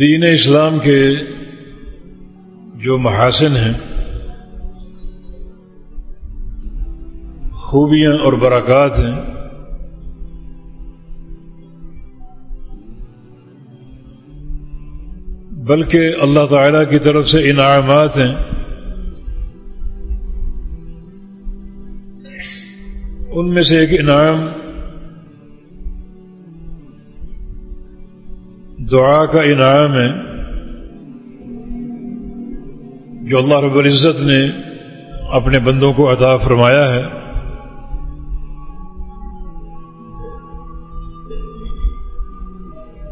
دین اسلام کے جو محاسن ہیں، خوبیاں اور برکات ہیں، بلکہ اللہ تعالی کی طرف سے انعامات ہیں۔ ان میں سے ایک انعام دعا کا انعام ہے جو اللہ رب العزت نے اپنے بندوں کو عطا فرمایا ہے۔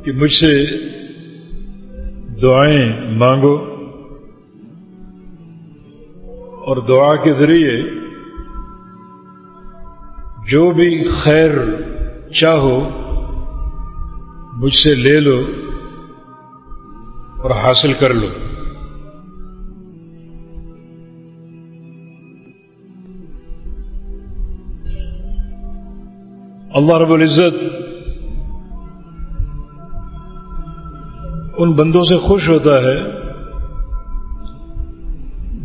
کہ مجھ سے دعائیں مانگو اور دعا کے ذریعے جو بھی خیر چاہو مجھ سے لے لو۔ اور حاصل کر لو۔ اللہ رب العزت ان بندوں سے خوش ہوتا ہے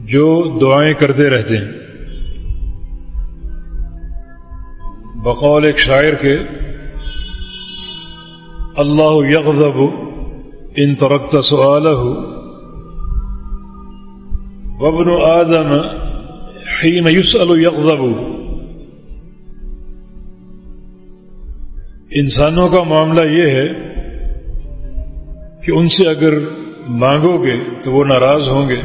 جو دعائیں کرتے رہتے ہیں۔ بقول ایک شاعر کے، اللہ یغضب ان ترقت سوالہ وابن آدم حين يسأل یغضب انسانوں کا معاملہ یہ ہے کہ ان سے اگر مانگو گے تو وہ ناراض ہوں گے۔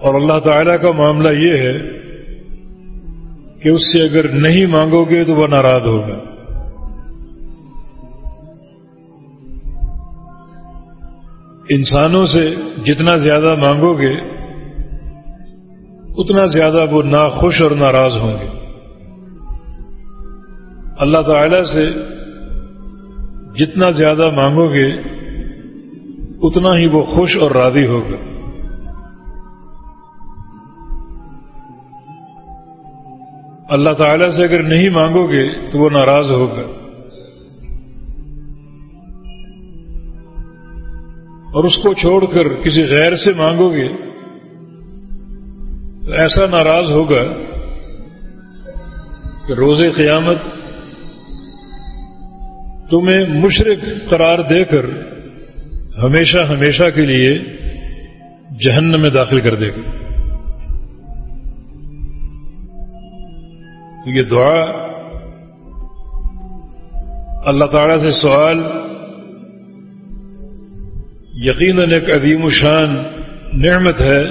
اور اللہ تعالی کا معاملہ یہ ہے کہ اس سے اگر نہیں مانگو گے تو وہ ناراض ہوگا۔ انسانوں سے جتنا زیادہ مانگو گے، اتنا زیادہ وہ ناخوش اور ناراض ہوں گے۔ اللہ تعالی سے جتنا زیادہ مانگو گے، اتنا ہی وہ خوش اور راضی ہوگا۔ اللہ تعالی سے اگر نہیں مانگو گے، تو وہ ناراض ہوگا۔ اور اس کو چھوڑ کر کسی غیر سے مانگو گے، تو ایسا ناراض ہوگا کہ روز قیامت تمہیں مشرق قرار دے کر ہمیشہ ہمیشہ کے لیے جہنم میں داخل کر دے گا۔ یہ دعا اللہ تعالی سے سوال یقیناً ایک عظیم و شان نعمت ہے۔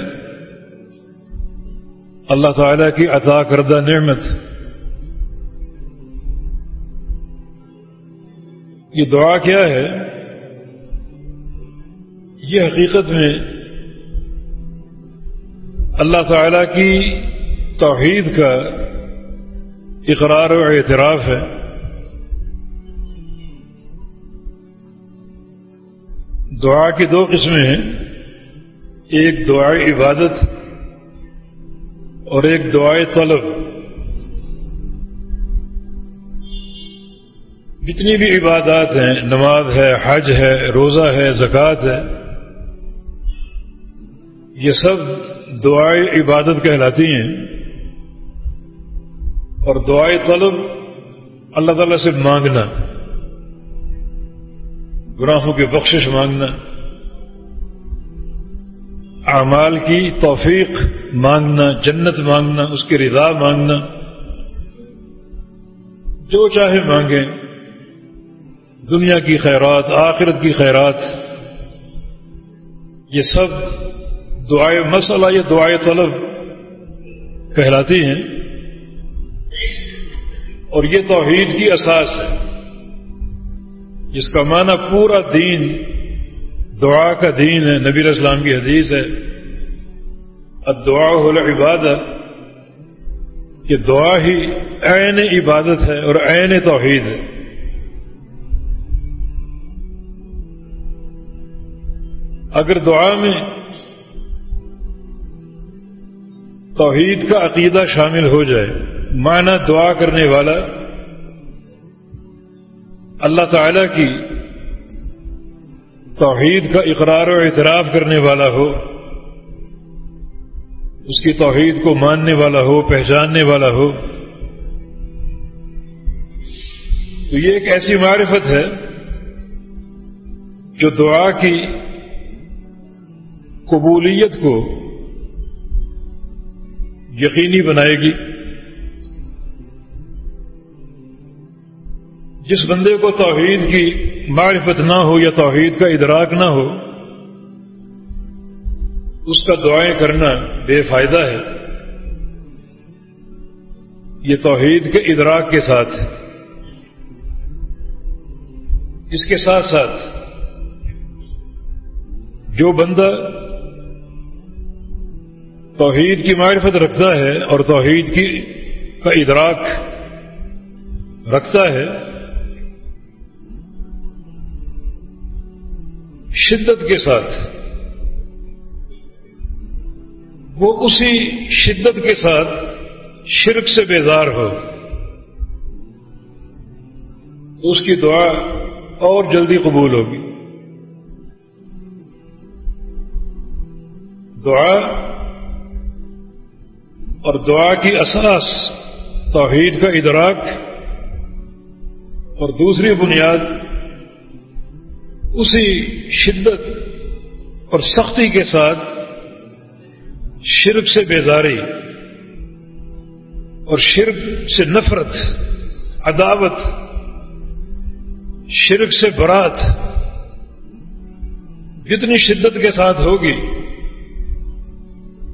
اللہ تعالی کی عطا کردہ نعمت۔ یہ دعا کیا ہے؟ یہ حقیقت میں اللہ تعالی کی توحید کا اقرار و اعتراف ہے۔ دعا کی دو قسمیں ہیں۔ ایک دعائے عبادت اور ایک دعائے طلب۔ جتنی بھی عبادات ہیں، نماز ہے، حج ہے، روزہ ہے، زکوٰۃ ہے، یہ سب دعائے عبادت کہلاتی ہیں۔ اور دعائے طلب اللہ تعالی سے مانگنا۔ گناہوں کی بخشش مانگنا۔ اعمال کی توفیق مانگنا، جنت مانگنا، اس کی رضا مانگنا۔ جو چاہے مانگیں۔ دنیا کی خیرات، آخرت کی خیرات۔ یہ سب دعائے مسئلہ، یہ دعائے طلب کہلاتی ہیں۔ اور یہ توحید کی اساس ہے۔ جس کا معنی پورا دین، دعا کا دین ہے، نبی اسلام کی حدیث ہے۔ اب دعا عبادت کہ دعا ہی عین عبادت ہے اور عین توحید ہے۔ اگر دعا میں توحید کا عقیدہ شامل ہو جائے، معنی دعا کرنے والا اللہ تعالی کی توحید کا اقرار و اعتراف کرنے والا ہو، اس کی توحید کو ماننے والا ہو، پہچاننے والا ہو، تو یہ ایک ایسی معرفت ہے جو دعا کی قبولیت کو یقینی بنائے گی۔ جس بندے کو توحید کی معرفت نہ ہو یا توحید کا ادراک نہ ہو، اس کا دعائیں کرنا بے فائدہ ہے۔ یہ توحید کے ادراک کے ساتھ اس کے ساتھ ساتھ جو بندہ توحید کی معرفت رکھتا ہے اور توحید کی کا ادراک رکھتا ہے شدت کے ساتھ۔ وہ اسی شدت کے ساتھ شرک سے بیزار ہو۔ تو اس کی دعا اور جلدی قبول ہوگی۔ دعا اور دعا کی اساس توحید کا ادراک اور دوسری بنیاد اسی شدت اور سختی کے ساتھ شرک سے بیزاری اور شرک سے نفرت، عداوت، شرک سے برات جتنی شدت کے ساتھ ہوگی،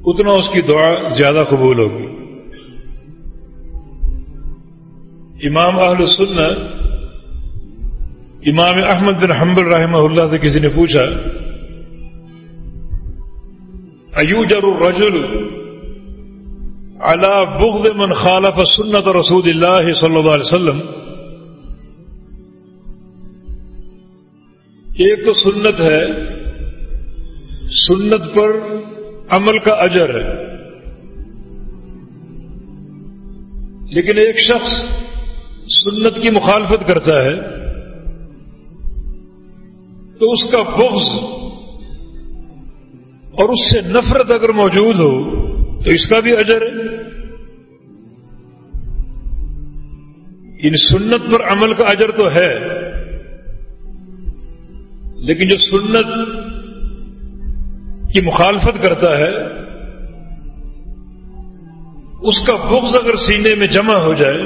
اتنا اس کی دعا زیادہ قبول ہوگی۔ امام اہل السنہ امام احمد بن حنبل رحمہ اللہ سے کسی نے پوچھا، ایوجر الرجل على بغض من خالف سنت رسول اللہ صلی اللہ علیہ وسلم؟ ایک تو سنت ہے، سنت پر عمل کا اجر ہے۔ لیکن ایک شخص سنت کی مخالفت کرتا ہے تو اس کا بغض اور اس سے نفرت اگر موجود ہو تو اس کا بھی اجر ہے۔ ان سنت پر عمل کا اجر تو ہے، لیکن جو سنت کی مخالفت کرتا ہے، اس کا بغض اگر سینے میں جمع ہو جائے،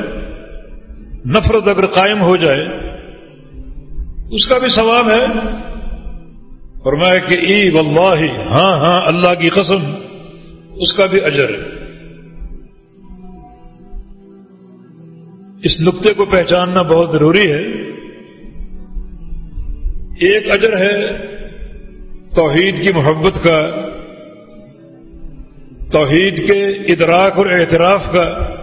نفرت اگر قائم ہو جائے اس کا بھی ثواب ہے۔ فرمایا کہ ای واللہ ہاں ہاں اللہ کی قسم، اس کا بھی اجر ہے۔ اس نقطے کو پہچاننا بہت ضروری ہے۔ ایک اجر ہے توحید کی محبت کا، توحید کے ادراک اور اعتراف کا۔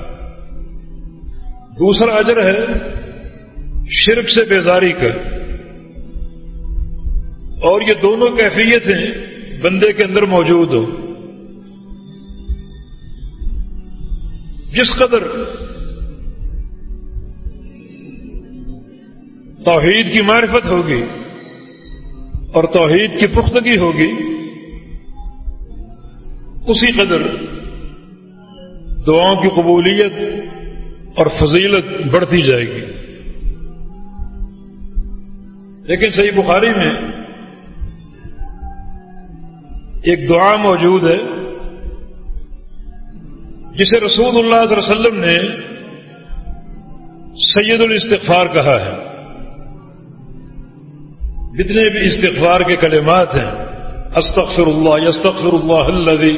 دوسرا اجر ہے شرک سے بیزاری کا۔ اور یہ دونوں کیفیتیں بندے کے اندر موجود ہو۔ جس قدر توحید کی معرفت ہوگی اور توحید کی پختگی ہوگی، اسی قدر دعاؤں کی قبولیت اور فضیلت بڑھتی جائے گی۔ لیکن صحیح بخاری میں ایک دعا موجود ہے، جسے رسول اللہ علیہ وسلم نے سید الاستغفار کہا ہے۔ جتنے بھی استغفار کے کلمات ہیں استغفر اللہ یستغفر اللہ الذي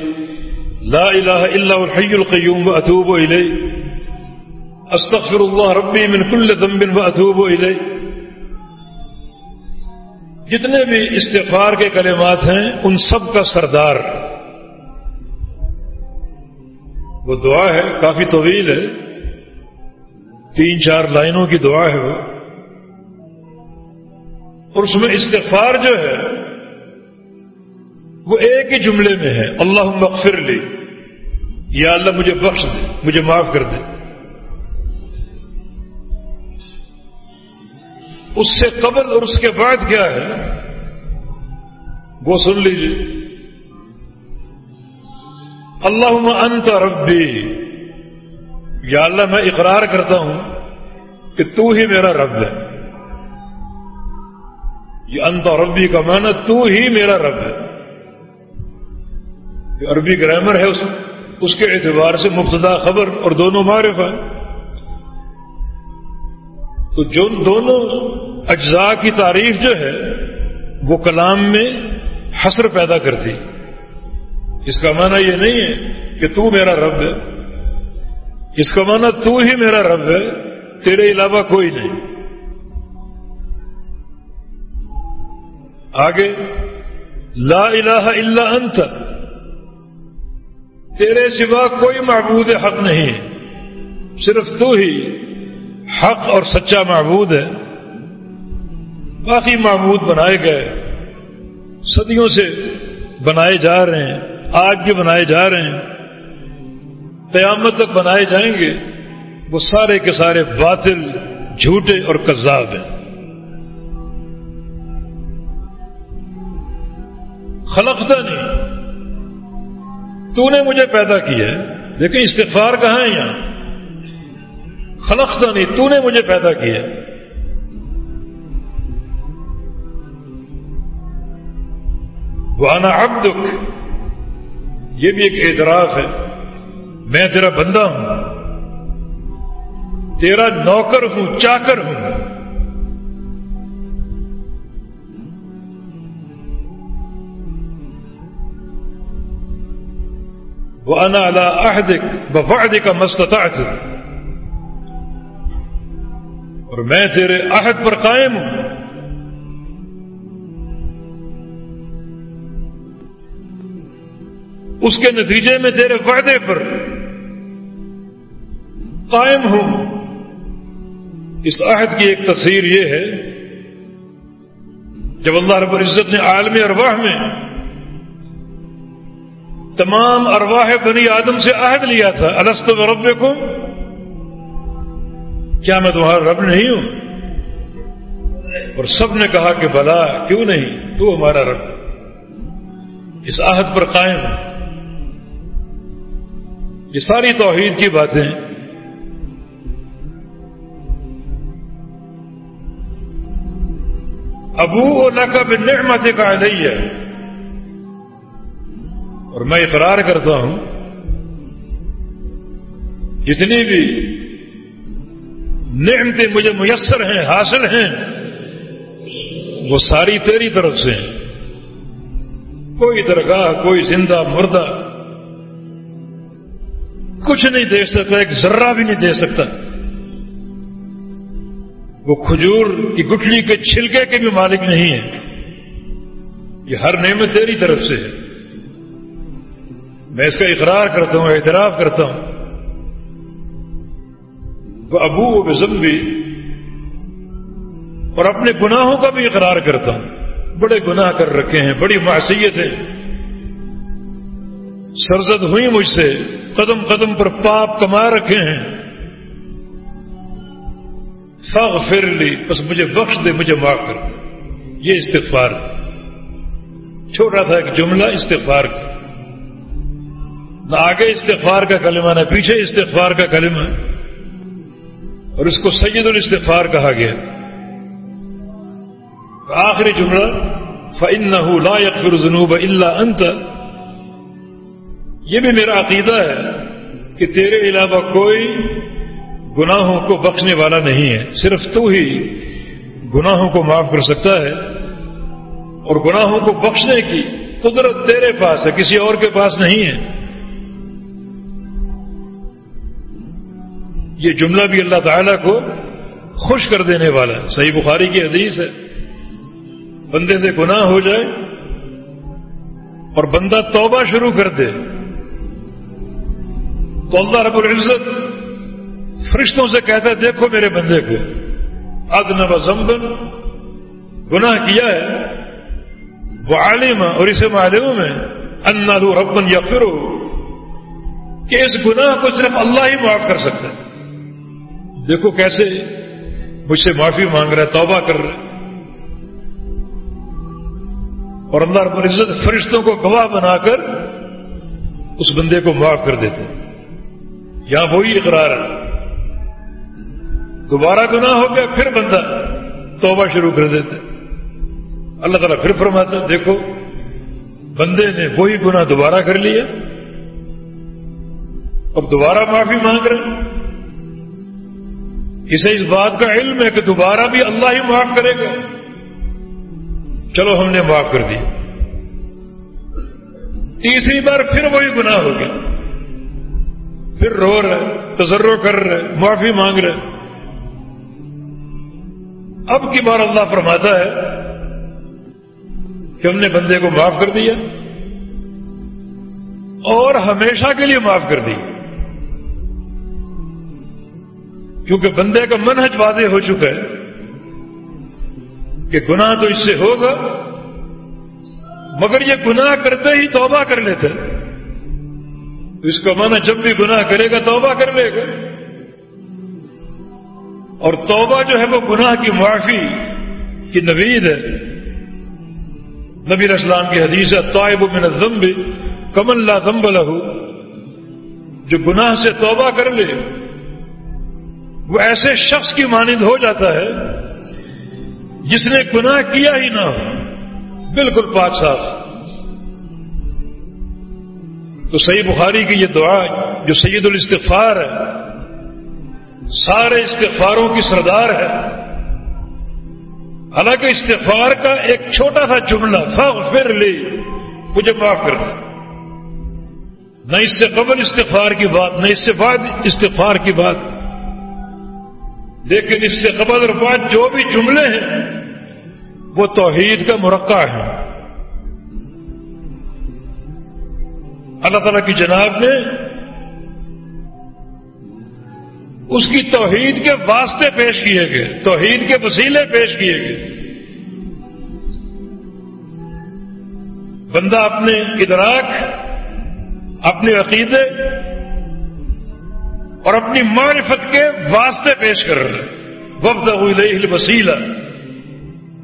لا الہ الا الحی القیوم واتوب الیہ۔ استغفر اللہ ربی من کل ذنب واتوب الیہ۔ جتنے بھی استغفار کے کلمات ہیں، ان سب کا سردار۔ وہ دعا ہے، کافی طویل ہے۔ تین، چار لائنوں کی دعا ہے وہ۔ اور اس میں استغفار جو ہے، وہ ایک ہی جملے میں ہے۔ اللہ مغفر لی۔ یا اللہ مجھے بخش دے، مجھے معاف کر دے۔ اس سے قبل اور اس کے بعد کیا ہے؟ وہ سن لیجیے اللہ انت ربی۔ یا اللہ، میں اقرار کرتا ہوں کہ تو ہی میرا رب ہے۔ یہ انت ربی کا معنی تو ہی میرا رب ہے۔ یہ عربی گرامر ہے اس اس کے اعتبار سے مبتدا خبر اور دونوں معرف ہیں۔ تو جو دونوں اجزاء کی تعریف جو ہے، وہ کلام میں حسر پیدا کرتی۔ اس کا معنی یہ نہیں ہے کہ تو میرا رب ہے۔ اس کا معنی تو ہی میرا رب ہے، تیرے علاوہ کوئی نہیں۔ آگے، لا الہ الا انت۔ تیرے سوا کوئی معبود حق نہیں۔ ہے صرف تو ہی۔ حق اور سچا معبود ہے۔ باقی معبود بنائے گئے۔ صدیوں سے بنائے جا رہے ہیں۔ آج بھی بنائے جا رہے ہیں۔ قیامت تک بنائے جائیں گے۔ وہ سارے کے سارے باطل، جھوٹے اور کذاب ہیں۔ خلقتا نہیں۔ تو نے مجھے پیدا کیا ہے۔ لیکن استغفار کہاں ہے یہاں؟ خلقتا نہیں تو نے مجھے پیدا کیا۔ وانا عبدک۔ یہ بھی ایک اعتراف ہے۔ میں تیرا بندہ ہوں۔ تیرا نوکر ہوں، چاکر ہوں۔ وانا على عهدك بفعدك ما استطعت۔ اور میں تیرے عہد پر قائم ہوں۔ اس کے نتیجے میں تیرے وعدے پر قائم ہوں۔ اس عہد کی ایک تصویر یہ ہے، جب اللہ رب العزت نے عالم ارواح میں تمام ارواح بنی آدم سے عہد لیا تھا السط رب کو کیا میں تمہارا رب نہیں ہوں؟ اور سب نے کہا کہ بلا، کیوں نہیں؟ تو ہمارا رب۔ اس عہد پر قائم۔ ہے یہ ساری توحید کی باتیں۔ ابو اللہ کا بن نعمت کا نہیں ہے اور میں اقرار کرتا ہوں، جتنی بھی نعمتیں مجھے میسر ہیں، حاصل ہیں۔ وہ ساری تیری طرف سے ہیں۔ کوئی درگاہ، کوئی زندہ مردہ۔ کچھ نہیں دے سکتا، ایک ذرہ بھی نہیں دے سکتا۔ وہ کھجور کی گٹلی کے چھلکے کے بھی مالک نہیں ہے یہ ہر نعمت تیری طرف سے ہے۔ میں اس کا اقرار کرتا ہوں، اعتراف کرتا ہوں۔ وہ ابو و بزم بھی اور اپنے گناہوں کا بھی اقرار کرتا ہوں۔ بڑے گناہ کر رکھے ہیں، بڑی معصیتیں سرزد ہوئی مجھ سے، قدم قدم پر پاپ کما رکھے ہیں۔ فاغ پھر لی، بس مجھے بخش دے، مجھے معاف کر یہ استغفار۔ چھوٹا تھا ایک جملہ، استغفار۔ کا نہ آگے استغفار کا کلمہ، نہ پیچھے استغفار کا کلمہ۔ اور اس کو سید الاستغفار کہا گیا۔ آخری جملہ فن لا یکفر جنوب اللہ انت یہ بھی میرا عقیدہ ہے کہ تیرے علاوہ کوئی گناہوں کو بخشنے والا نہیں ہے۔ صرف تو ہی گناہوں کو معاف کر سکتا ہے۔ اور گناہوں کو بخشنے کی قدرت تیرے پاس ہے، کسی اور کے پاس نہیں ہے۔ یہ جملہ بھی اللہ تعالیٰ کو خوش کر دینے والا ہے۔ صحیح بخاری کی حدیث ہے۔ بندے سے گناہ ہو جائے اور بندہ توبہ شروع کر دے تو اللہ رب العزت فرشتوں سے کہتا ہے، دیکھو میرے بندے کو ادنب زمبن گناہ کیا ہے۔ وہ عالم اور اسے معلوم ہے۔ ان ربن یا کہ اس گناہ کو صرف اللہ ہی معاف کر سکتا ہے۔ دیکھو کیسے مجھ سے معافی مانگ رہا ہے، توبہ کر رہا ہے۔ اور اللہ رب العزت فرشتوں کو گواہ بنا کر اس بندے کو معاف کر دیتے یہاں وہی اقرار ہے۔ دوبارہ گناہ ہو گیا، پھر بندہ توبہ شروع کر دیتے اللہ تعالیٰ پھر فرماتا دیکھو، بندے نے وہی گناہ دوبارہ کر لیا، اب دوبارہ معافی مانگ رہے اسے اس بات کا علم ہے کہ دوبارہ بھی اللہ ہی معاف کرے گا۔ چلو ہم نے معاف کر دیا تیسری بار پھر وہی گناہ ہو گیا۔ پھر رو رہے تجرو کر رہے معافی مانگ رہے اب کی بار اللہ فرماتا ہے کہ ہم نے بندے کو معاف کر دیا اور ہمیشہ کے لیے معاف کر دیا۔ کیونکہ بندے کا منہج واضح ہو چکا ہے کہ گناہ تو اس سے ہوگا، مگر یہ گناہ کرتے ہی توبہ کر لیتے تو اس کا معنی جب بھی گناہ کرے گا توبہ کر لے گا۔ اور توبہ جو ہے وہ گناہ کی معافی کی نوید ہے۔ نبی اسلام کی حدیث ہے، طائب من الذنب کمل لا ذنب لہو۔ جو گناہ سے توبہ کر لے۔ وہ ایسے شخص کی مانند ہو جاتا ہے جس نے گناہ کیا ہی نہ ہو۔ بالکل پاک صاف۔ تو صحیح بخاری کی یہ دعا جو سید الاستغفار ہے، سارے استغفاروں کی سردار ہے۔ حالانکہ استغفار کا ایک چھوٹا سا جملہ، فاغفر لی، مجھے معاف کر دیں نہ اس سے قبل استغفار کی بات، نہ اس سے بعد استغفار کی بات۔ لیکن اس سے قبل اور بعد جو بھی جملے ہیں، وہ توحید کا مرقع ہے اللہ تعالیٰ کی جناب نے اس کی توحید کے واسطے پیش کیے گئے، توحید کے وسیلے پیش کیے گئے۔ بندہ اپنے ادراک، اپنے عقیدے اور اپنی معرفت کے واسطے پیش کر رہے وقت ہوئی وسیلہ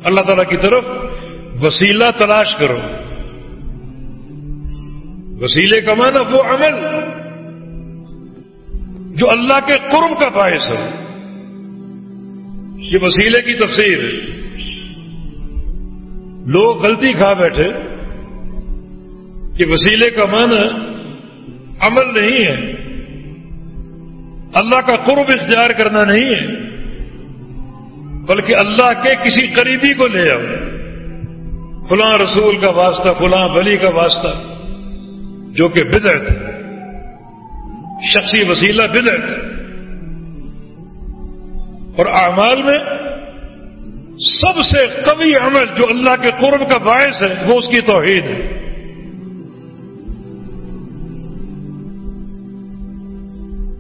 اللہ تعالی کی طرف وسیلہ تلاش کرو۔ وسیلے کا معنی وہ عمل جو اللہ کے قرب کا باعث ہے یہ وسیلے کی تفسیر ہے۔ لوگ غلطی کھا بیٹھے۔ کہ وسیلے کا معنی عمل نہیں ہے۔ اللہ کا قرب اختیار کرنا نہیں ہے، بلکہ اللہ کے کسی قریبی کو لے آؤ۔ فلاں رسول کا واسطہ، فلاں ولی کا واسطہ، جو کہ بدعت شخصی وسیلہ بدعت اور اعمال میں سب سے قوی عمل جو اللہ کے قرب کا باعث ہے، وہ اس کی توحید ہے۔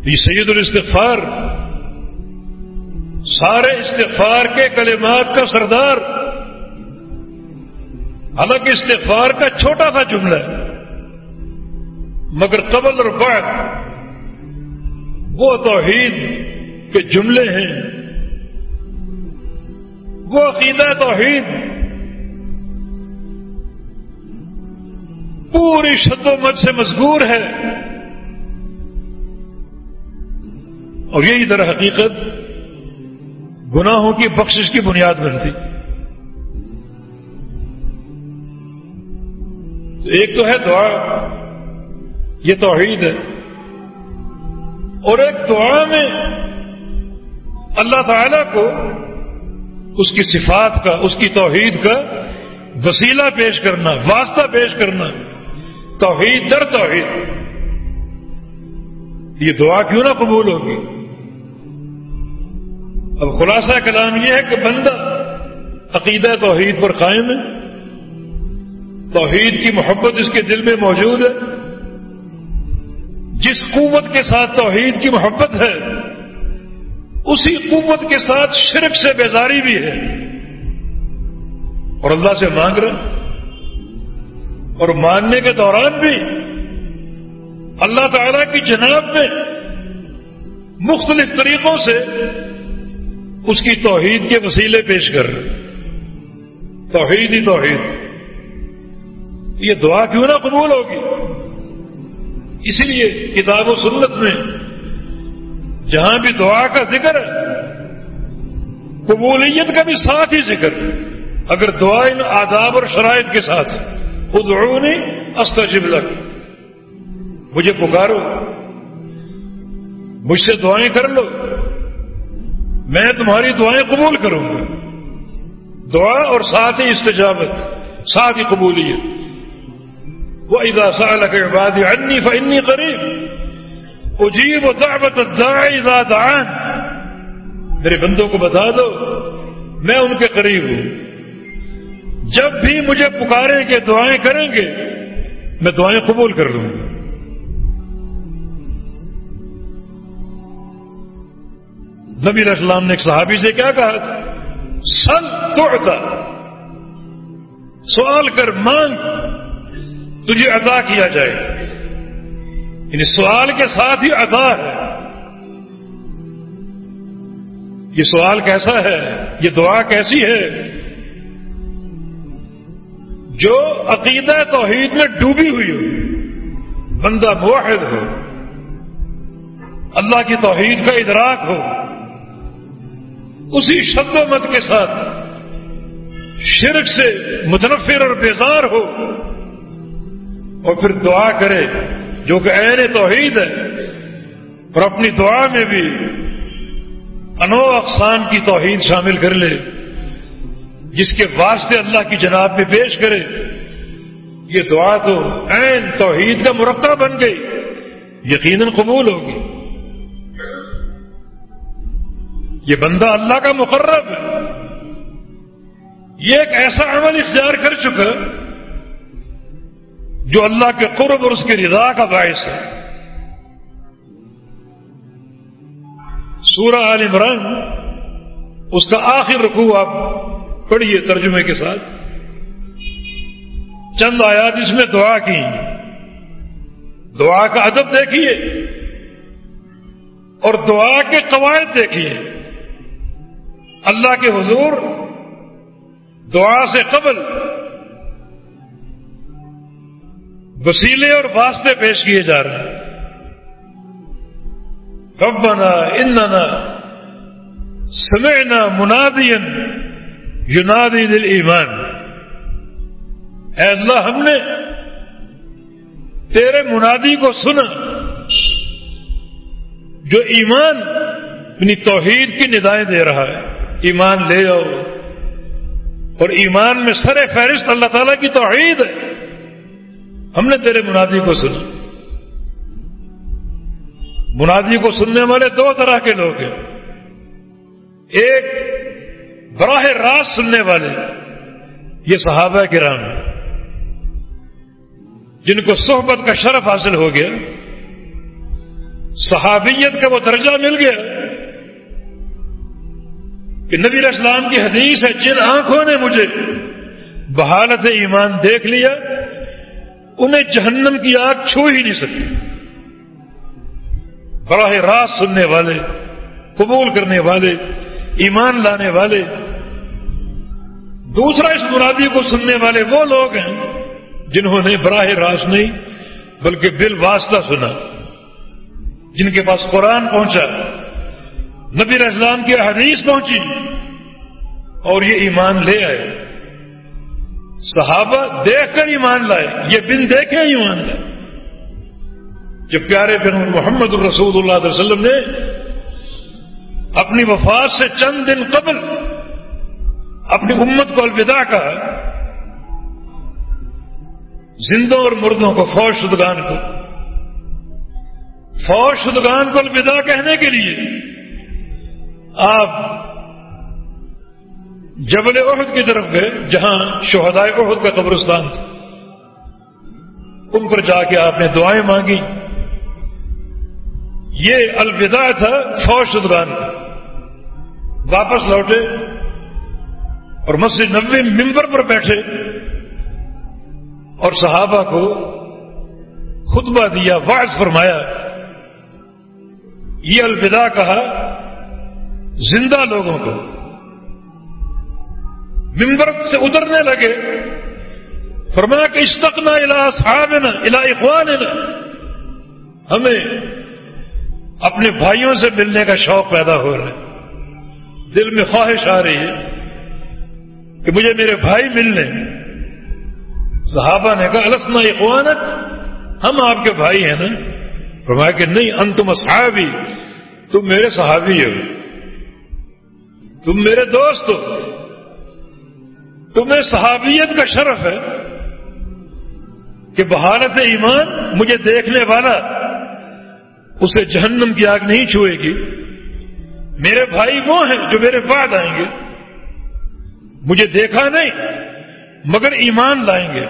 یہ سید الاستغفار۔ سارے استغفار کے کلمات کا سردار۔ حالانکہ استغفار کا چھوٹا سا جملہ ہے۔ مگر قبل اور بعد وہ توحید کے جملے ہیں۔ وہ عقیدہ توحید۔ پوری شد و مت سے مضبور ہے۔ اور یہی در حقیقت گناہوں کی بخشش کی بنیاد بنتی۔ تو ایک تو ہے دعا، یہ توحید ہے۔ اور ایک دعا میں اللہ تعالی کو اس کی صفات کا، اس کی توحید کا وسیلہ پیش کرنا، واسطہ پیش کرنا۔ توحید در توحید۔ یہ دعا کیوں نہ قبول ہوگی؟ اب خلاصہ کلام یہ ہے کہ بندہ عقیدہ توحید پر قائم ہے۔ توحید کی محبت اس کے دل میں موجود ہے۔ جس قوت کے ساتھ توحید کی محبت ہے، اسی قوت کے ساتھ شرک سے بیزاری بھی ہے۔ اور اللہ سے مانگ رہے اور ماننے کے دوران بھی اللہ تعالی کی جناب میں مختلف طریقوں سے اس کی توحید کے وسیلے پیش کر۔ رہے توحید ہی توحید۔ یہ دعا کیوں نہ قبول ہوگی؟ اسی لیے کتاب و سنت میں جہاں بھی دعا کا ذکر ہے، قبولیت کا بھی ساتھ ہی ذکر۔ اگر دعا ان آداب اور شرائط کے ساتھ خود استجب لگ مجھے پکارو، مجھ سے دعائیں کر لو۔ میں تمہاری دعائیں قبول کروں گا۔ دعا اور ساتھ ہی استجابت، ساتھ ہی قبولیت۔ وہ ادا سال کے بعد انی فنی قریب اجیب و دعوت اذا دعان۔ میرے بندوں کو بتا دو، میں ان کے قریب ہوں۔ جب بھی مجھے پکاریں گے، دعائیں کریں گے، میں دعائیں قبول کر لوں گا۔ نبی السلام نے ایک صحابی سے کیا کہا تھا؟ سن توڑتا سوال کر مانگ، تجھے ادا کیا جائے۔ یعنی سوال کے ساتھ ہی ادا ہے۔ یہ سوال کیسا ہے؟ یہ دعا کیسی ہے؟ جو عقیدہ توحید میں ڈوبی ہوئی ہو، بندہ موحد ہو، اللہ کی توحید کا ادراک ہو اسی شد و مت کے ساتھ شرک سے متنفر اور بیزار ہو اور پھر دعا کرے جو کہ عین توحید ہے اور اپنی دعا میں بھی انو اقسام کی توحید شامل کر لے، جس کے واسطے اللہ کی جناب میں پیش کرے۔ یہ دعا تو عین توحید کا مرکہ بن گئی، یقیناً قبول ہوگی۔ یہ بندہ اللہ کا مقرب ہے۔ یہ ایک ایسا عمل اختیار کر چکا جو اللہ کے قرب اور اس کی رضا کا باعث ہے۔ سورہ عال عمران، اس کا آخر رکوع آپ پڑھیے ترجمے کے ساتھ۔ چند آیات اس میں دعا کی۔ دعا کا ادب دیکھیے اور دعا کے قواعد دیکھیے۔ اللہ کے حضور دعا سے قبل وسیلے اور واسطے پیش کیے جا رہے ہیں۔ ربنا اننا سمعنا منادین ینادی دل ایمان اے اللہ، ہم نے تیرے منادی کو سنا، جو ایمان اپنی توحید کی ندائیں دے رہا ہے۔ ایمان لے آؤ۔ اور ایمان میں سر فہرست اللہ تعالیٰ کی توحید ہے۔ ہم نے تیرے منادی کو سنا۔ منادی کو سننے والے دو طرح کے لوگ ہیں۔ ایک براہ راست سننے والے، یہ صحابہ کرام ہیں۔ جن کو صحبت کا شرف حاصل ہو گیا، صحابیت کا وہ درجہ مل گیا۔ کہ نبی اسلام کی حدیث ہے، جن آنکھوں نے مجھے بحالت ایمان دیکھ لیا، انہیں جہنم کی آگ چھو ہی نہیں سکتی۔ براہ راست سننے والے، قبول کرنے والے، ایمان لانے والے، دوسرا اس مرادی کو سننے والے وہ لوگ ہیں جنہوں نے براہ راست نہیں، بلکہ بل واسطہ سنا، جن کے پاس قرآن پہنچا۔ نبی اسلام کی حدیث پہنچی اور یہ ایمان لے آئے۔ صحابہ دیکھ کر ایمان لائے۔ یہ بن دیکھے ایمان لائے۔ جب پیارے بن محمد الرسول اللہ علیہ وسلم نے اپنی وفات سے چند دن قبل اپنی امت کو الوداع کہا۔ زندوں اور مردوں کو فوج شدگان کو۔ فوج شدگان کو الوداع کہنے کے لیے آپ جبل عہد کی طرف گئے، جہاں شہدائے عہد کا قبرستان تھا۔ ان پر جا کے آپ نے دعائیں مانگی یہ الوداع تھا، فوج شدگان کا واپس لوٹے اور مسجد نبی ممبر پر بیٹھے۔ اور صحابہ کو خطبہ دیا واضح فرمایا، یہ الوداع کہا زندہ لوگوں کو ممبر سے اترنے لگے۔ فرمایا کہ استقنا الا صحابنا الا اخواننا۔ ہمیں اپنے بھائیوں سے ملنے کا شوق پیدا ہو رہا ہے۔ دل میں خواہش آ رہی ہے کہ مجھے میرے بھائی ملنے۔ صحابہ نے کہا، السنا اخوانک؟ ہم آپ کے بھائی ہیں نا؟ فرمایا کہ نہیں، انتم صحابی تم میرے صحابی ہو۔ تم میرے دوست ہو۔ تمہیں صحابیت کا شرف ہے کہ بہارت ایمان مجھے دیکھنے والا اسے جہنم کی آگ نہیں چھوئے گی۔ میرے بھائی وہ ہیں جو میرے بعد آئیں گے۔ مجھے دیکھا نہیں، مگر ایمان لائیں گے۔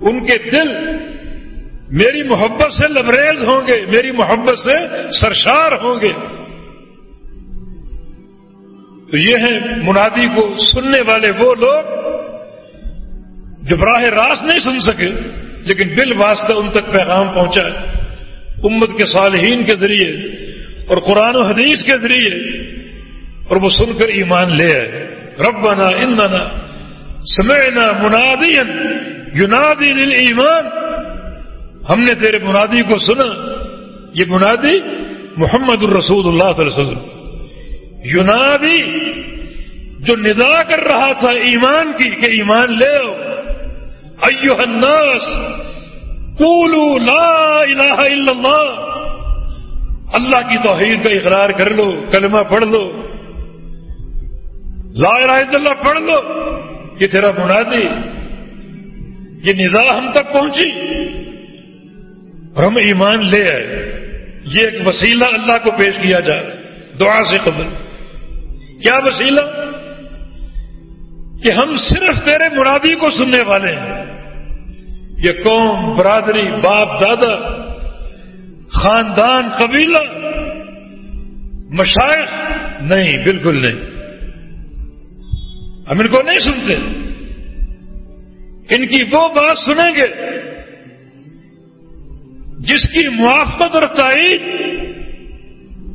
ان کے دل میری محبت سے لبریز ہوں گے، میری محبت سے سرشار ہوں گے۔ تو یہ ہیں منادی کو سننے والے وہ لوگ جو براہ راست نہیں سن سکے، لیکن بل واسطہ ان تک پیغام پہنچا امت کے صالحین کے ذریعے اور قرآن و حدیث کے ذریعے اور وہ سن کر ایمان لے آئے۔ ربنا اننا سمعنا منادیا ینادی للایمان۔ ہم نے تیرے منادی کو سنا، یہ منادی محمد الرسول اللہ صلی اللہ علیہ وسلم۔ یونادی جو ندا کر رہا تھا ایمان کی کہ ایمان لے آؤ۔ الناس قولوا لا الہ الا اللہ۔ اللہ کی توحید کا اقرار کر لو، کلمہ پڑھ لو۔ لا الہ الا اللہ پڑھ لو۔ یہ تیرا منادی۔ یہ ندا ہم تک پہنچی۔ اور ہم ایمان لے آئے۔ یہ ایک وسیلہ اللہ کو پیش کیا جائے دعا سے قبل۔ کیا وسیلہ؟ کہ ہم صرف تیرے مرادی کو سننے والے ہیں۔ یہ قوم، برادری، باپ، دادا، خاندان، قبیلہ مشائق نہیں، بالکل نہیں۔ ہم ان کو نہیں سنتے۔ ان کی وہ بات سنیں گے جس کی موافقت اور تائید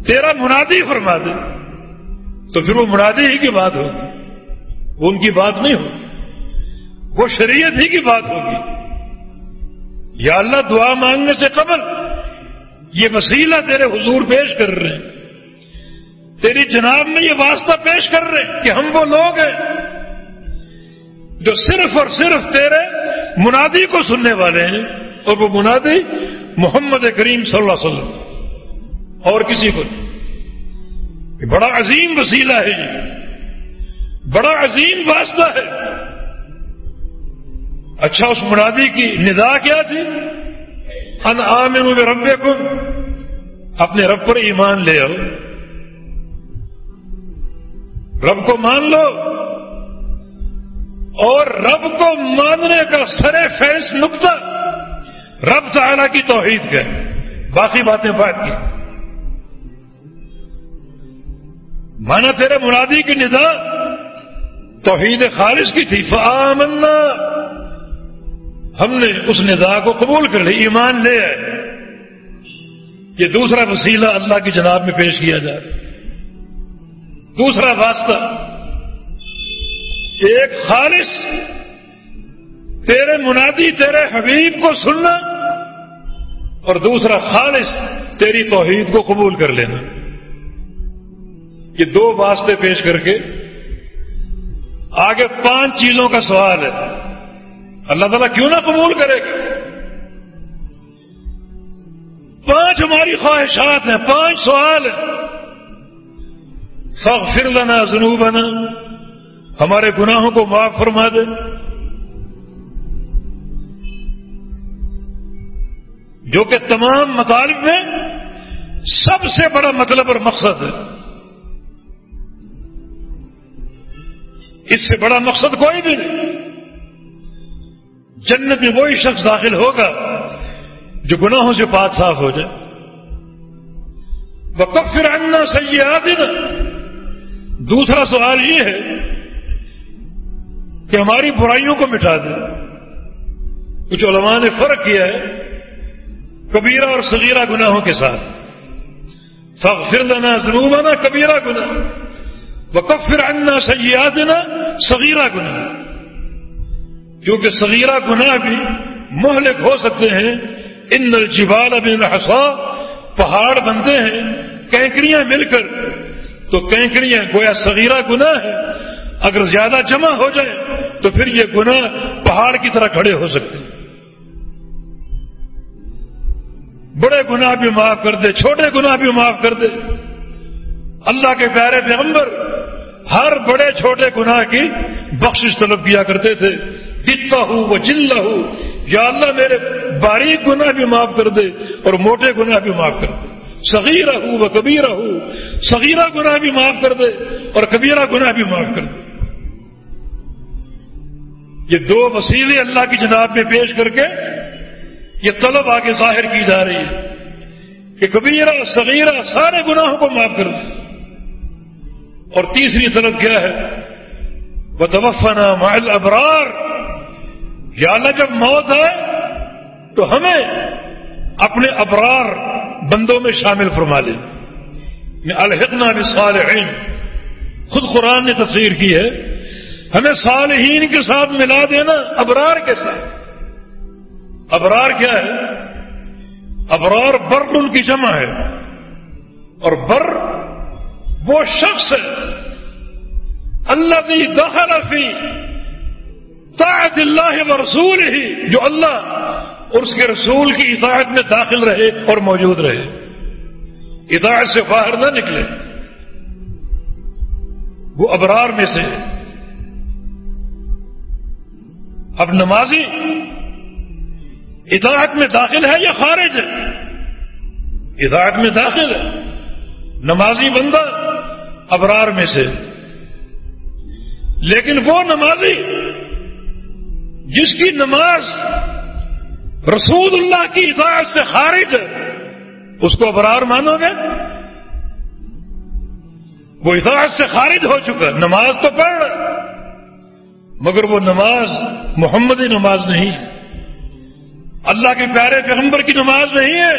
تیرا منادی فرما دے۔ تو پھر وہ منادی ہی کی بات ہوگی۔ وہ ان کی بات نہیں ہوگی۔ وہ شریعت ہی کی بات ہوگی۔ یا اللہ دعا مانگنے سے قبل یہ وسیلہ تیرے حضور پیش کر رہے ہیں۔ تیری جناب میں یہ واسطہ پیش کر رہے ہیں کہ ہم وہ لوگ ہیں جو صرف اور صرف تیرے منادی کو سننے والے ہیں اور وہ منادی محمد کریم صلی اللہ علیہ وسلم۔ اور کسی کو نہیں۔ بڑا عظیم وسیلہ ہے یہ بڑا عظیم واسطہ ہے۔ اچھا اس منادی کی ندا کیا تھی؟ ان عامر میں ربے کو اپنے رب پر ایمان لے آؤ۔ رب کو مان لو۔ اور رب کو ماننے کا سر فیص نقطہ۔ رب تعالی کی توحید کا باقی باتیں بات کی۔ مانا تیرے مرادی کی ندا، توحید خالص کی تھی، فآمنا۔ ہم نے اس ندا کو قبول کر لی، ایمان لے آئے۔ یہ دوسرا وسیلہ اللہ کی جناب میں پیش کیا جائے۔ دوسرا واسطہ، ایک خالص، تیرے منادی، تیرے حبیب کو سننا اور دوسرا خالص، تیری توحید کو قبول کر لینا۔ یہ دو واسطے پیش کر کے آگے پانچ چیزوں کا سوال ہے۔ اللہ تعالیٰ کیوں نہ قبول کرے؟ گا پانچ ہماری خواہشات ہیں، پانچ سوال ہیں۔ فغفر لنا ذنوبنا، ہمارے گناہوں کو معاف فرما دے۔ جو کہ تمام مطالب میں سب سے بڑا مطلب اور مقصد ہے۔ اس سے بڑا مقصد کوئی بھی نہیں۔ جنت میں وہی شخص داخل ہوگا جو گناہوں سے پاک صاف ہو جائے۔ وہ کب پھر اننا صحیح دوسرا سوال یہ ہے کہ ہماری برائیوں کو مٹا دے کچھ علماء نے فرق کیا ہے کبیرہ اور صغیرہ گناہوں کے ساتھ۔ فخر لنا ضرور کبیرہ گناہ۔ وہ کب پھر انا صغیرہ گناہ۔ کیونکہ صغیرہ گناہ بھی مہلک ہو سکتے ہیں۔ ان الجبال بن حسا پہاڑ بنتے ہیں، کینکریاں مل کر۔ تو کینکریاں گویا صغیرہ گناہ ہے اگر زیادہ جمع ہو جائے تو پھر یہ گناہ پہاڑ کی طرح کھڑے ہو سکتے ہیں۔ بڑے گناہ بھی معاف کر دے، چھوٹے گناہ بھی معاف کر دے۔ اللہ کے پیارے پیغمبر ہر بڑے چھوٹے گناہ کی بخشش طلب کیا کرتے تھے۔ دتا ہوں وہ جلد ہوں یا اللہ میرے باریک گناہ بھی معاف کر دے اور موٹے گناہ بھی معاف کر دے۔ صغیرہ ہوں وہ کبیرہ ہوں صغیرہ گناہ بھی معاف کر دے اور کبیرہ گناہ بھی معاف کر دے۔ یہ دو وسیلے اللہ کی جناب میں پیش کر کے یہ طلب آگے ظاہر کی جا رہی ہے کہ کبیرہ، صغیرہ سارے گناہوں کو معاف کر دیں اور تیسری طلب کیا ہے؟ وہ مائل ابرار یا اللہ، جب موت ہے تو ہمیں اپنے ابرار بندوں میں شامل فرما لیں یعنی الحدنا بالصالحین۔ خود قرآن نے تصویر کی ہے، ہمیں صالحین کے ساتھ ملا دینا، ابرار کے ساتھ۔ ابرار کیا ہے؟ ابرار بر ان کی جمع ہے۔ اور بر وہ شخص اللہ کی دخل فی طاعت اللہ و رسول ہی جو اللہ اور اس کے رسول کی اطاعت میں داخل رہے اور موجود رہے۔ اطاعت سے باہر نہ نکلے۔ وہ ابرار میں سے۔ اب نمازی اطاعت میں داخل ہے یا خارج ہے؟ اطاعت میں داخل ہے۔ نمازی بندہ ابرار میں سے۔ لیکن وہ نمازی جس کی نماز رسول اللہ کی اطاعت سے خارج ہے، اس کو ابرار مانو گے؟ وہ اطاعت سے خارج ہو چکا، نماز تو پڑھ رہا مگر وہ نماز محمدی نماز نہیں۔ اللہ کے پیارے پیغمبر کی نماز نہیں ہے،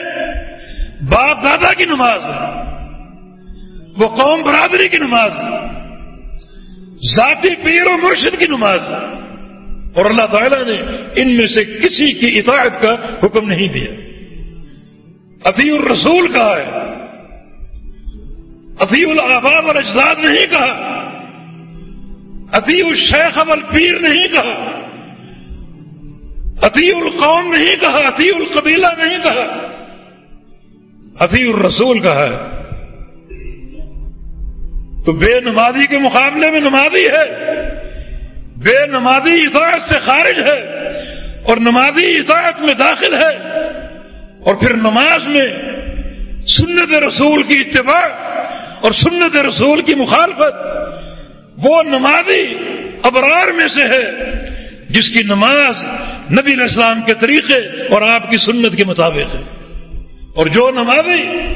باپ دادا کی نماز ہے۔ وہ قوم برادری کی نماز ہے۔ ذاتی پیر و مرشد کی نماز ہے۔ اور اللہ تعالیٰ نے ان میں سے کسی کی اطاعت کا حکم نہیں دیا۔ عطی الرسول کہا ہے۔ عطی الآباب اور اجزاد نہیں کہا۔ عطی الشیخ اب پیر نہیں کہا۔ عطی القوم نہیں کہا۔ عطی القبیلہ نہیں کہا۔ عطی الرسول کہا ہے۔ تو بے نمازی کے مقابلے میں نمازی ہے۔ بے نمازی اطاعت سے خارج ہے اور نمازی اطاعت میں داخل ہے۔ اور پھر نماز میں سنت رسول کی اتباع اور سنت رسول کی مخالفت، وہ نمازی ابرار میں سے ہے جس کی نماز نبی الاسلام کے طریقے اور آپ کی سنت کے مطابق ہے۔ اور جو نمازی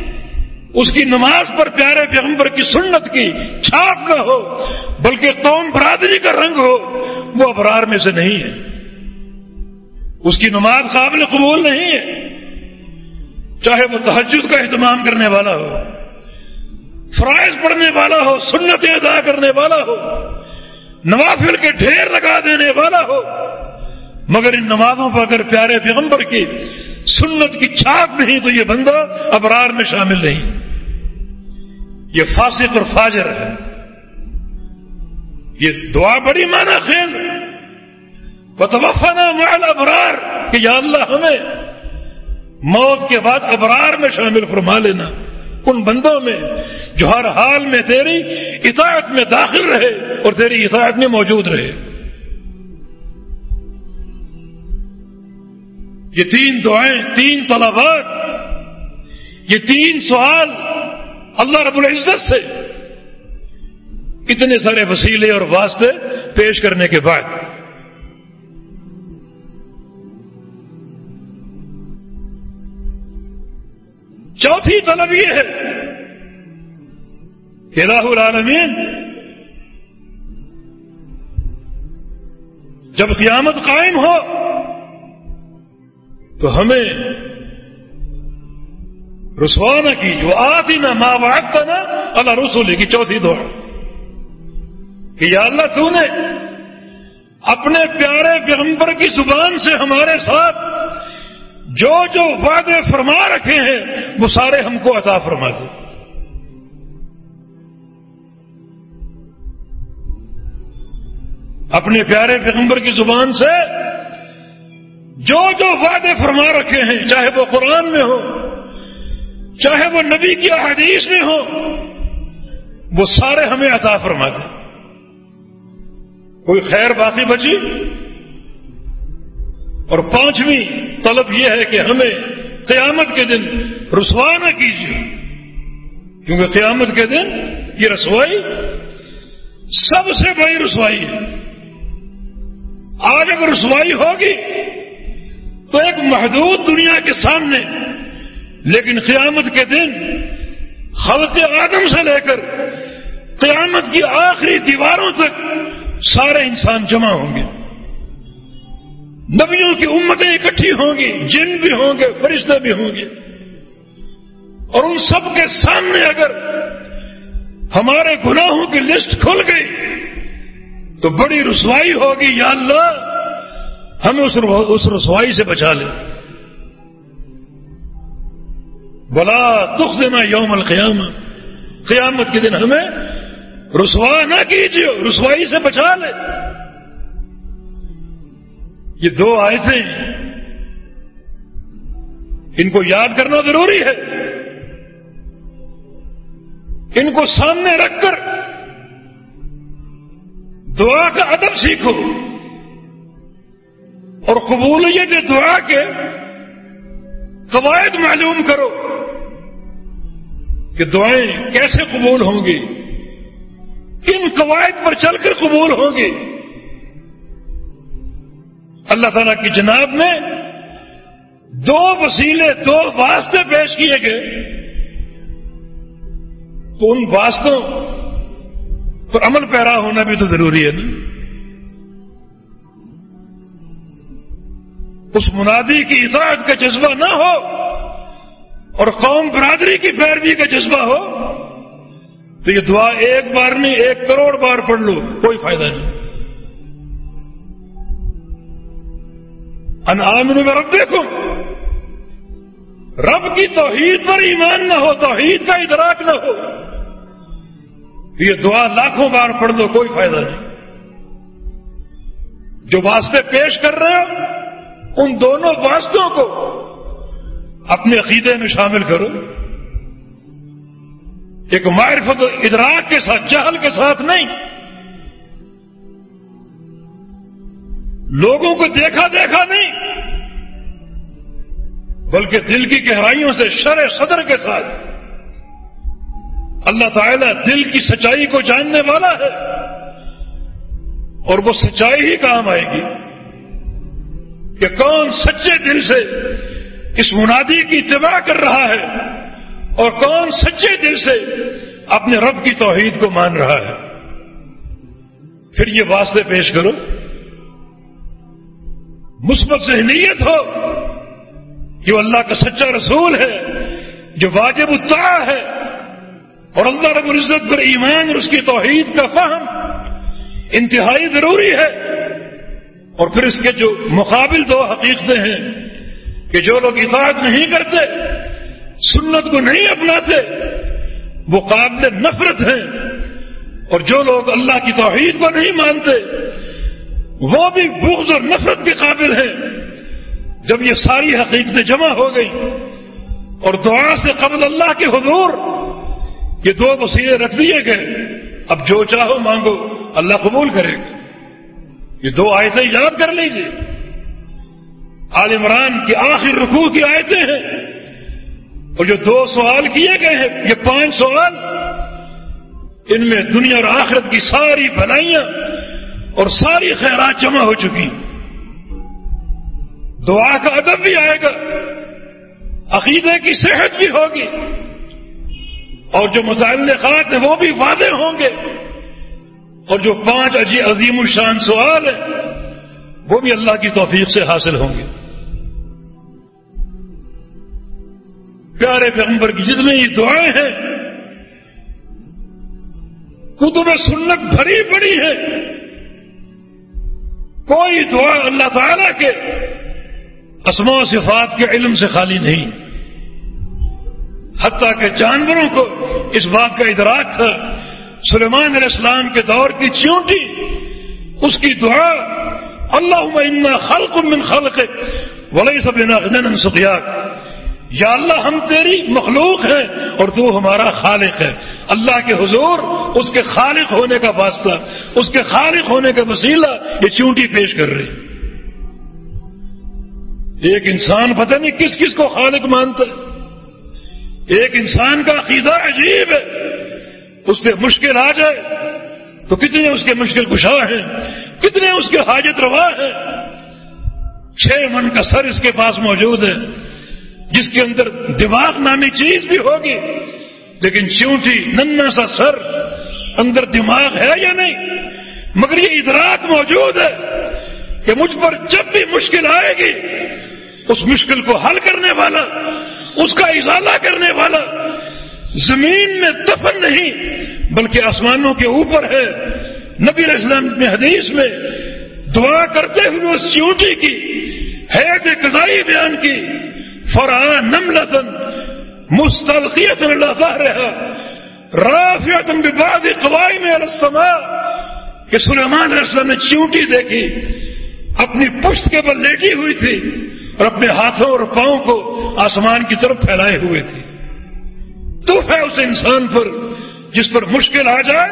اس کی نماز پر پیارے پیغمبر کی سنت کی چھاپ نہ ہو، بلکہ قوم برادری کا رنگ ہو، وہ ابرار میں سے نہیں ہے۔ اس کی نماز قابل قبول نہیں ہے۔ چاہے وہ تحجد کا اہتمام کرنے والا ہو، فرائض پڑھنے والا ہو، سنتیں ادا کرنے والا ہو، نوافل کے ڈھیر لگا دینے والا ہو، مگر ان نمازوں پر اگر پیارے پیغمبر کی سنت کی چھاپ نہیں تو یہ بندہ ابرار میں شامل نہیں۔ یہ فاسق اور فاجر ہے۔ یہ دعا بڑی مانا خیل بتوفنا مال ابرار کہ یا اللہ ہمیں موت کے بعد ابرار میں شامل فرما لینا۔ ان بندوں میں جو ہر حال میں تیری اطاعت میں داخل رہے اور تیری اطاعت میں موجود رہے۔ یہ تین دعائیں، تین طلبات، یہ تین سوال اللہ رب العزت سے اتنے سارے وسیلے اور واسطے پیش کرنے کے بعد۔ چوتھی طلب یہ ہے کہ راہ العالمین جب قیامت قائم ہو تو ہمیں رسوانہ کی جو آتی نہ ماں باپ کا نا اللہ رسول کی چوتھی دعا کہ یا اللہ تو نے اپنے پیارے پیغمبر کی زبان سے ہمارے ساتھ جو جو وعدے فرما رکھے ہیں وہ سارے ہم کو عطا فرما دے۔ اپنے پیارے پیغمبر کی زبان سے جو جو وعدے فرما رکھے ہیں، چاہے وہ قرآن میں ہو، چاہے وہ نبی کی حدیث میں ہو، وہ سارے ہمیں عطا فرما دیں کوئی خیر باقی بچی؟ اور پانچویں طلب یہ ہے کہ ہمیں قیامت کے دن رسوا نہ کیجیے۔ کیونکہ قیامت کے دن یہ رسوائی سب سے بڑی رسوائی ہے۔ آج اگر رسوائی ہوگی تو ایک محدود دنیا کے سامنے، لیکن قیامت کے دن خلق آدم سے لے کر قیامت کی آخری دیواروں تک سارے انسان جمع ہوں گے۔ نبیوں کی امتیں اکٹھی ہوں گی، جن بھی ہوں گے، فرشتے بھی ہوں گے۔ اور ان سب کے سامنے اگر ہمارے گناہوں کی لسٹ کھل گئی، تو بڑی رسوائی ہوگی، یا اللہ ہمیں اس رسوائی سے بچا لیں بلا تخ دینا یوم القیام قیامت کے دن ہمیں رسوا نہ کیجیے، رسوائی سے بچا لے۔ یہ دو آیتیں ان کو یاد کرنا ضروری ہے۔ ان کو سامنے رکھ کر دعا کا ادب سیکھو۔ اور قبولیت دعا کے قواعد معلوم کرو کہ دعائیں کیسے قبول ہوں گی؟ کن قواعد پر چل کر قبول ہوں گی؟ اللہ تعالیٰ کی جناب میں دو وسیلے، دو واسطے پیش کیے گئے۔ تو ان واسطوں پر عمل پیرا ہونا بھی تو ضروری ہے نا۔ اس منادی کی اطاعت کا جذبہ نہ ہو اور قوم برادری کی پیروی کا جذبہ ہو تو یہ دعا ایک بار نہیں، ایک کروڑ بار پڑھ لو، کوئی فائدہ نہیں۔ انعامن میں رب دیکھو رب کی توحید پر ایمان نہ ہو، توحید کا ادراک نہ ہو۔ تو یہ دعا لاکھوں بار پڑھ لو، کوئی فائدہ نہیں۔ جو واسطے پیش کر رہے ہو ان دونوں واسطوں کو اپنے عقیدے میں شامل کرو۔ ایک معرفت ادراک کے ساتھ، جہل کے ساتھ نہیں۔ لوگوں کو دیکھا دیکھا نہیں، بلکہ دل کی گہرائیوں سے، شر صدر کے ساتھ۔ اللہ تعالیٰ دل کی سچائی کو جاننے والا ہے اور وہ سچائی ہی کام آئے گی۔ کہ کون سچے دل سے اس منادی کی اتباع کر رہا ہے اور کون سچے دل سے اپنے رب کی توحید کو مان رہا ہے؟ پھر یہ واسطے پیش کرو، مثبت ذہنیت ہو جو اللہ کا سچا رسول ہے، جو واجب الطاع ہے، اور اللہ رب العزت پر ایمان اور اس کی توحید کا فہم انتہائی ضروری ہے۔ اور پھر اس کے جو مقابل دو حقیقتیں ہیں کہ جو لوگ اطاعت نہیں کرتے، سنت کو نہیں اپناتے، وہ قابل نفرت ہیں۔ اور جو لوگ اللہ کی توحید کو نہیں مانتے، وہ بھی بغض اور نفرت کے قابل ہیں۔ جب یہ ساری حقیقتیں جمع ہو گئی اور دعا سے قبل اللہ کے حضور یہ دو وسیلے رکھ دیے گئے، اب جو چاہو مانگو، اللہ قبول کرے گا۔ یہ دو آیتیں یاد کر لیجیے عال عمران کی آخر رکوع کی آیتیں ہیں۔ اور جو دو سوال کیے گئے ہیں، یہ پانچ سوال۔ ان میں دنیا اور آخرت کی ساری بھلائیاں اور ساری خیرات جمع ہو چکی۔ دعا کا ادب بھی آئے گا، عقیدے کی صحت بھی ہوگی۔ اور جو متعلقات ہیں، وہ بھی واضح ہوں گے۔ اور جو پانچ عظیم الشان سوال ہیں وہ بھی اللہ کی توفیق سے حاصل ہوں گے۔ پیارے پیغمبر کی جتنی یہ دعائیں ہیں، کتب سنت بھری پڑی ہے کوئی دعا اللہ تعالی کے اسما و صفات کے علم سے خالی نہیں۔ حتیٰ کہ جانوروں کو اس بات کا ادراک تھا سلیمان علیہ السلام کے دور کی چیونٹی، اس کی دعا اللہ خلق من خلق ولی سب سفیات یا اللہ، ہم تیری مخلوق ہیں اور تو ہمارا خالق ہے۔ اللہ کے حضور، اس کے خالق ہونے کا واسطہ، اس کے خالق ہونے کا وسیلہ یہ چونٹی پیش کر رہی۔ ایک انسان پتہ نہیں کس کس کو خالق مانتا ہے۔ ایک انسان کا عقیدہ عجیب ہے۔ اس پہ مشکل آ جائے تو کتنے اس کے مشکل کشا ہیں؟ کتنے اس کے حاجت روا ہیں؟ چھ من کا سر اس کے پاس موجود ہے، جس کے اندر دماغ نامی چیز بھی ہوگی، لیکن چونٹی ننا سا سر اندر دماغ ہے یا نہیں، مگر یہ ادراک موجود ہے کہ مجھ پر جب بھی مشکل آئے گی، اس مشکل کو حل کرنے والا، اس کا ازالہ کرنے والا زمین میں دفن نہیں، بلکہ آسمانوں کے اوپر ہے۔ نبی اسلام نے حدیث میں دعا کرتے ہوئے اس چونٹی کی حید قضائی بیان کی فرا نم لطن مستلقیت اللہ رہا رافیت بباد قوائی میں رسما کہ سلیمان علیہ السلام نے چیونٹی دیکھی، اپنی پشت کے بل لیٹی ہوئی تھی اور اپنے ہاتھوں اور پاؤں کو آسمان کی طرف پھیلائے ہوئے تھی۔ تو ہے اس انسان پر، جس پر مشکل آ جائے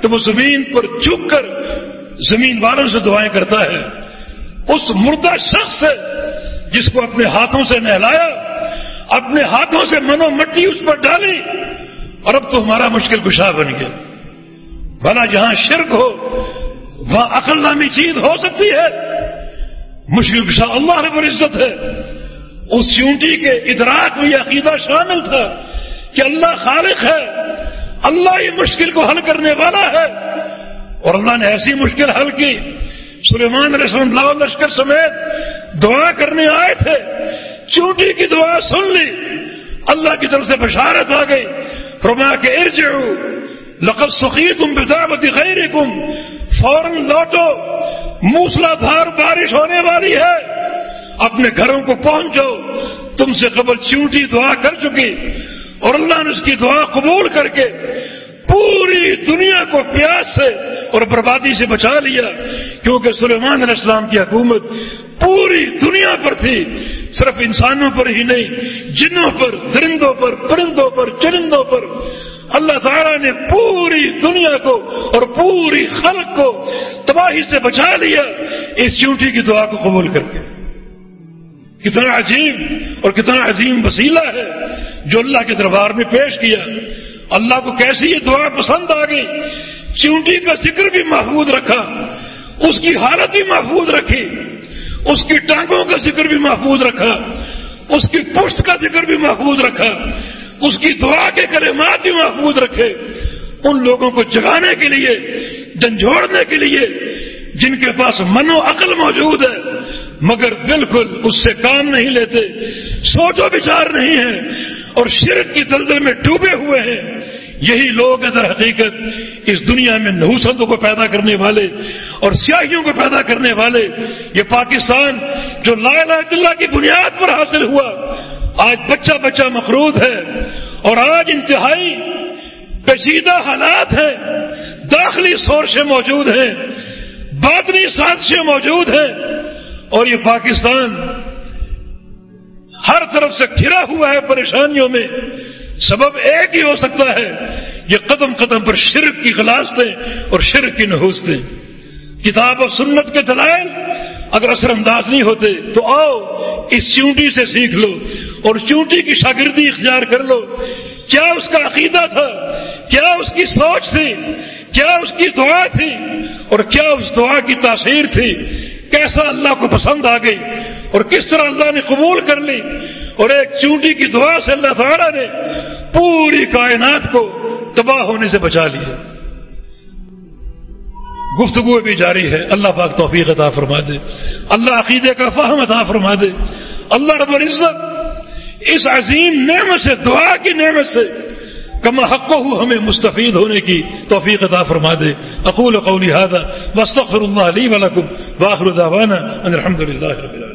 تو وہ زمین پر جھک کر زمین والوں سے دعائیں کرتا ہے۔ اس مردہ شخص سے جس کو اپنے ہاتھوں سے نہلایا، اپنے ہاتھوں سے منو مٹی اس پر ڈالی اور اب تو ہمارا مشکل کشا بن گیا۔ بھلا جہاں شرک ہو، وہاں عقل نامی چیز ہو سکتی ہے۔ مشکل کشا اللہ رب العزت ہے۔ اس چونٹی کے ادراک میں یہ عقیدہ شامل تھا۔ کہ اللہ خالق ہے، اللہ یہ مشکل کو حل کرنے والا ہے۔ اور اللہ نے ایسی مشکل حل کی۔ سلیمان علیہ السلام اللہ لشکر سمیت دعا کرنے آئے تھے۔ چونٹی کی دعا سن لی۔ اللہ کی طرف سے بشارت آ گئی۔ فرما کے ارج لقد سخی تم بداوتی خیر گم فوراً لوٹو۔ موسلا دھار بارش ہونے والی ہے۔ اپنے گھروں کو پہنچو۔ تم سے قبل چونٹی دعا کر چکی۔ اور اللہ نے اس کی دعا قبول کر کے پوری دنیا کو پیاس سے اور بربادی سے بچا لیا، کیونکہ سلیمان علیہ السلام کی حکومت پوری دنیا پر تھی، صرف انسانوں پر ہی نہیں، جنوں پر، درندوں پر، پرندوں پر، چرندوں پر۔ اللہ تعالیٰ نے پوری دنیا کو اور پوری خلق کو تباہی سے بچا لیا، اس چونٹی کی دعا کو قبول کر کے۔ کتنا عجیب اور کتنا عظیم وسیلہ ہے جو اللہ کے دربار میں پیش کیا۔ اللہ کو کیسی یہ دعا پسند آ گئی۔ چونٹی کا ذکر بھی محفوظ رکھا، اس کی حالت بھی محفوظ رکھی۔ اس کی ٹانگوں کا ذکر بھی محفوظ رکھا۔ اس کی پشت کا ذکر بھی محفوظ رکھا۔ اس کی دعا کے کلمات بھی محفوظ رکھے۔ ان لوگوں کو جگانے کے لیے، جھنجھوڑنے کے لیے جن کے پاس من و عقل موجود ہے مگر بالکل اس سے کام نہیں لیتے سوچ و بچار نہیں ہے اور شرک کی دلدل میں ڈوبے ہوئے ہیں۔ یہی لوگ در حقیقت اس دنیا میں نحوسوں کو پیدا کرنے والے اور سیاہیوں کو پیدا کرنے والے۔ یہ پاکستان جو لا الہ الا اللہ کی بنیاد پر حاصل ہوا، آج بچہ بچہ مقروض ہے اور آج انتہائی پیچیدہ حالات ہیں۔ داخلی سورشیں موجود ہیں، باطنی سازشیں موجود ہیں۔ اور یہ پاکستان ہر طرف سے گھرا ہوا ہے پریشانیوں میں۔ سبب ایک ہی ہو سکتا ہے یہ قدم قدم پر شرک کی خلاصتیں اور شرک کی نحوستیں۔ کتاب و سنت کے دلائل اگر اثر انداز نہیں ہوتے تو آؤ اس چونٹی سے سیکھ لو اور چونٹی کی شاگردی اختیار کر لو۔ کیا اس کا عقیدہ تھا؟ کیا اس کی سوچ تھی؟ کیا اس کی دعا تھی؟ اور کیا اس دعا کی تاثیر تھی؟ کیسا اللہ کو پسند آ گئی اور کس طرح اللہ نے قبول کر لی اور ایک چونٹی کی دعا سے اللہ تعالیٰ نے پوری کائنات کو تباہ ہونے سے بچا لیا گفتگو بھی جاری ہے۔ اللہ پاک توفیق عطا فرما دے۔ اللہ عقیدے کا فہم عطا فرما دے۔ اللہ رب العزت اس عظیم نعمت سے، دعا کی نعمت سے کما حق ہو ہمیں مستفید ہونے کی توفیق عطا فرما دے۔ اقول قولی هذا، واستغفر الله لي ولكم واخر دعوانا ان الحمد لله رب العالمين